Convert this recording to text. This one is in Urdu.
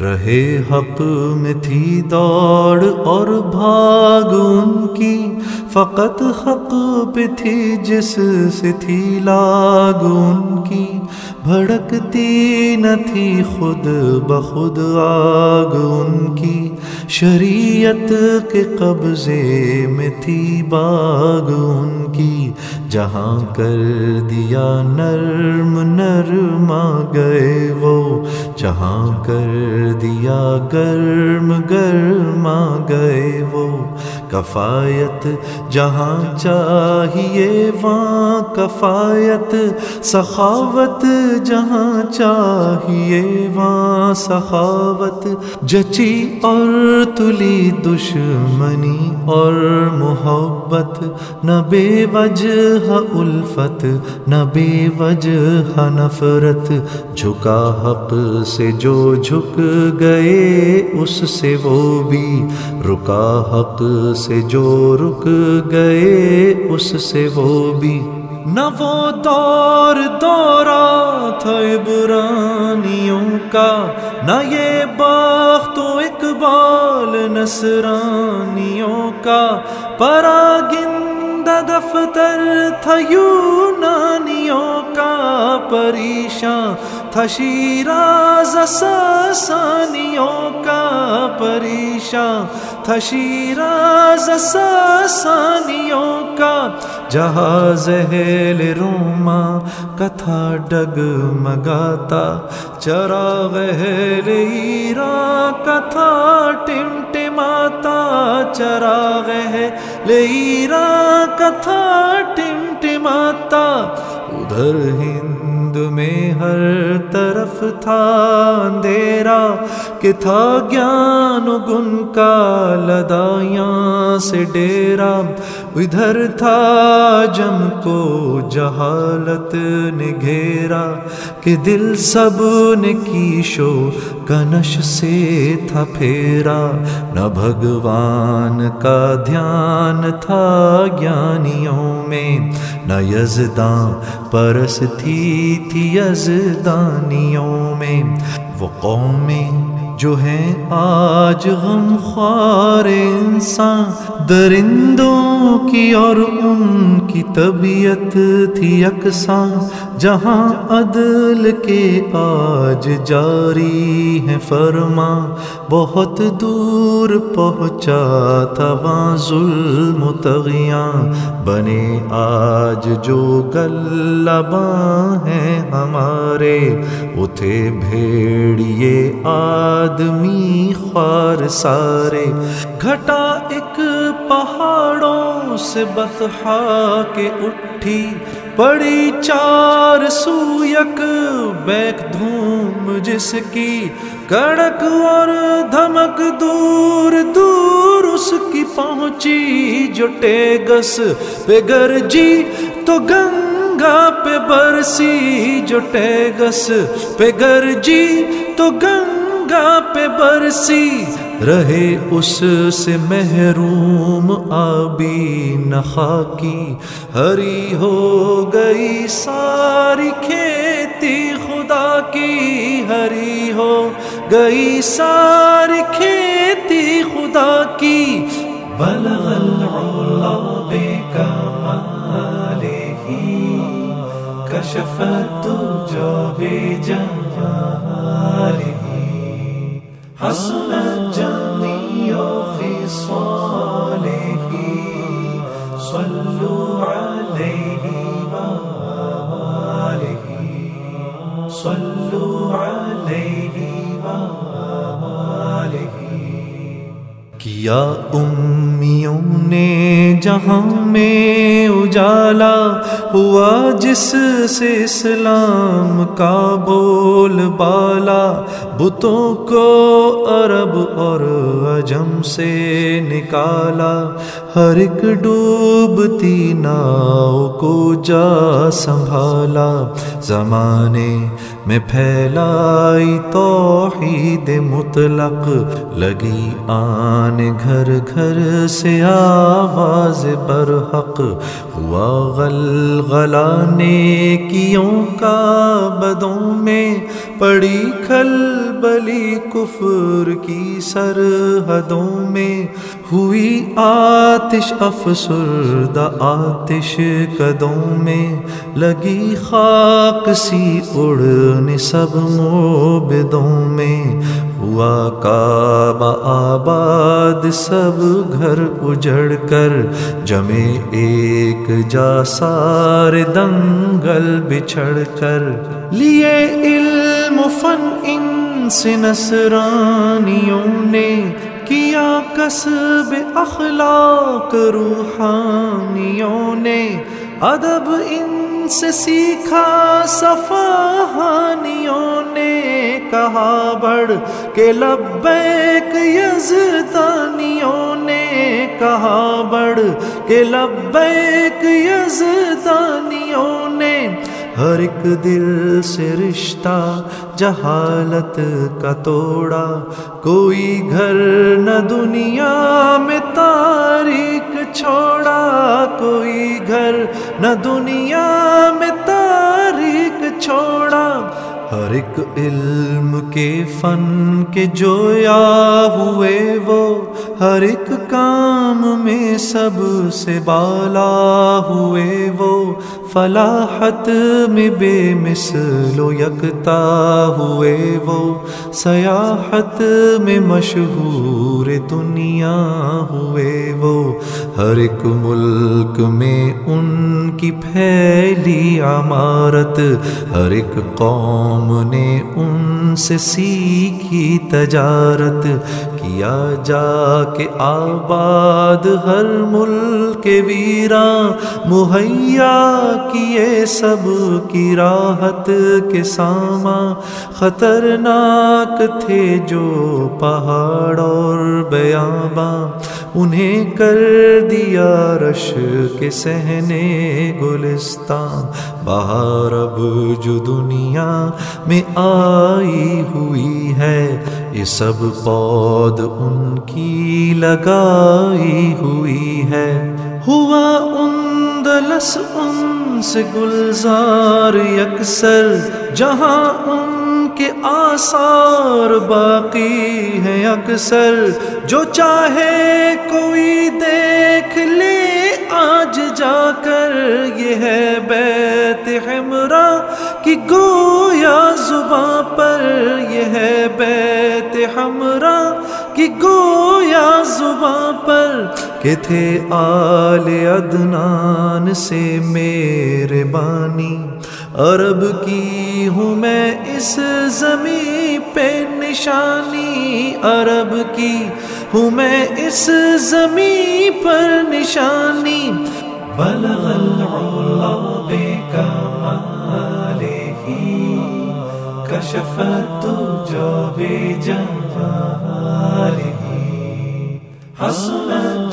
رہے حق میں تھی دوڑ اور بھاگ ان کی۔ فقط حق پہ تھی جس سے تھی لاگ ان کی۔ بھڑکتی نہ تھی خود بخود آگ ان شریعت کے قبضے میں تھی باغ ان کی، جہاں کر دیا نرم نرما گئے وہ، جہاں کر دیا گرم گرما گئے وہ۔ کفایت، جہاں چاہیے وہاں کفایت، سخاوت، جہاں چاہیے وہاں سخاوت۔ جچی اور تلی دشمنی اور محبت، نہ بے وجہ الفت، نہ بے وجہ نفرت۔ جھکا حق سے جو جھک گئے، اس سے وہ بھی۔ رکا حق سے جو رک گئے اس سے وہ بھی۔ نہ وہ دور دورہ تھا عبرانیوں کا، نہ یہ باغ تو اقبال نصرانیوں کا۔ پراگندہ دفتر تھا یونانیوں کا پریشاں تھا شیراز ساسانیوں کا پریشاں تھا شیراز ساسانیوں کا جہاں زہل روما کتھا ڈگ مگاتا چراغ ایرا کتھا ٹم ٹماتا چراغ لیرا کتھا ٹم ادھر ہند میں ہر طرف تھا اندھیرا کہ تھا گیان گن کا لدایاں سے ڈیرا۔ ادھر تھا جم کو جہالت نے گھیرا کہ دل سب نے کیشو، کنش سے تھا پھیرا۔ نہ بھگوان کا دھیان تھا گیانیوں میں، نہ یزداں پرس تھی تھی یزدانیوں میں۔ وہ قومیں جو ہیں آج غم خوار انسان، درندوں کی اور ان کی طبیعت تھی یکساں جہاں عدل کے آج جاری ہے فرما بہت دور پہنچا تھا وہاں ظلم تغیاں بنے آج جو گلباں ہیں ہمارے، اتھے بھیڑیے آج آدمی خوار سارے، گھٹا ایک پہاڑوں سے بتہا کے اٹھی۔ پڑی چار سویک، بیک دھوم جس کی۔ کڑک اور دھمک دور دور اس کی پہنچی جو ٹیگس پہ گرجی۔ تو گنگا پہ برسی جو ٹیگس پہ گرجی۔ تو گنگا پہ برسی رہے اس سے محروم آبی نخا کی ہری ہو گئی ساری کھیتی خدا کی ہری ہو گئی ساری کھیتی خدا کی بلغ العلا بے کمال ہی کشفت جو کیا امیوں نے جہاں میں اجالا ہوا جس سے اسلام کا بول بالا، بتوں کو عرب اور عجم سے نکالا۔ ہر ایک ڈوبتی ناؤ کو جا سنبھالا۔ زمانے میں پھیلائی توحید مطلق، لگی آن گھر گھر سے آواز برحق ہوا غلغلہ نیکیوں کا بدوں میں پڑی کھل بلی کفر کی سرحدوں میں ہوئی آتش افسردہ آتش قدوں میں لگی خاک سی اڑنے سب موبدوں میں ہوا کعبہ آباد، سب گھر اجڑ کر جمے ایک جا سار دنگل بچھڑ کر۔ لیے علم فن ان سے نسرانیوں نے کیا کسب اخلاق روحانیوں نے۔ ادب ان سے سیکھا صفحانیوں نے کہا، بڑھ کے لبیک یزدانیوں نے کہا، بڑھ کے لبیک یزدانیوں نے ہر ایک دل سے رشتہ، جہالت کا توڑا۔ کوئی گھر نہ دنیا میں تاریخ چھوڑا۔ کوئی گھر نہ دنیا میں تاریخ چھوڑا۔ ہر ایک علم کے فن کے جو یا ہوئے وہ۔ ہر ایک کام میں سب سے بالا ہوئے وہ۔ فلاحت میں بے مثل و یکتا ہوئے وہ، سیاحت میں مشہور دنیا ہوئے وہ۔ ہر ایک ملک میں ان کی پھیلی عمارت، ہر ایک قوم نے ان سے سیکھی تجارت۔ کیا جا کے آباد ہر ملک ویراں مہیا کیے سب کی راحت کے ساما خطرناک تھے جو پہاڑ اور بیاباں انہیں کر دیا رش کے سہنے گلستان بہار اب جو دنیا میں آئی ہوئی ہے یہ سب پود ان کی لگائی ہوئی ہے۔ ہوا اندلس ان سے گلزار یکسر، جہاں ان کے آثار باقی ہیں اکثر۔ جو چاہے کوئی دیکھ لے، آج جا کر یہ ہے بیت ہمرا کی گویا زباں پر۔ یہ ہے بیت ہمرا کی گویا زباں پر کہ تھے آل ادنان سے میرے بانی۔ عرب کی ہوں میں اس زمین پہ نشانی۔ عرب کی ہوں میں اس زمین پر نشانی۔ بلغ العلا بے کمال ہی کشفت جو بے جمال ہی حسن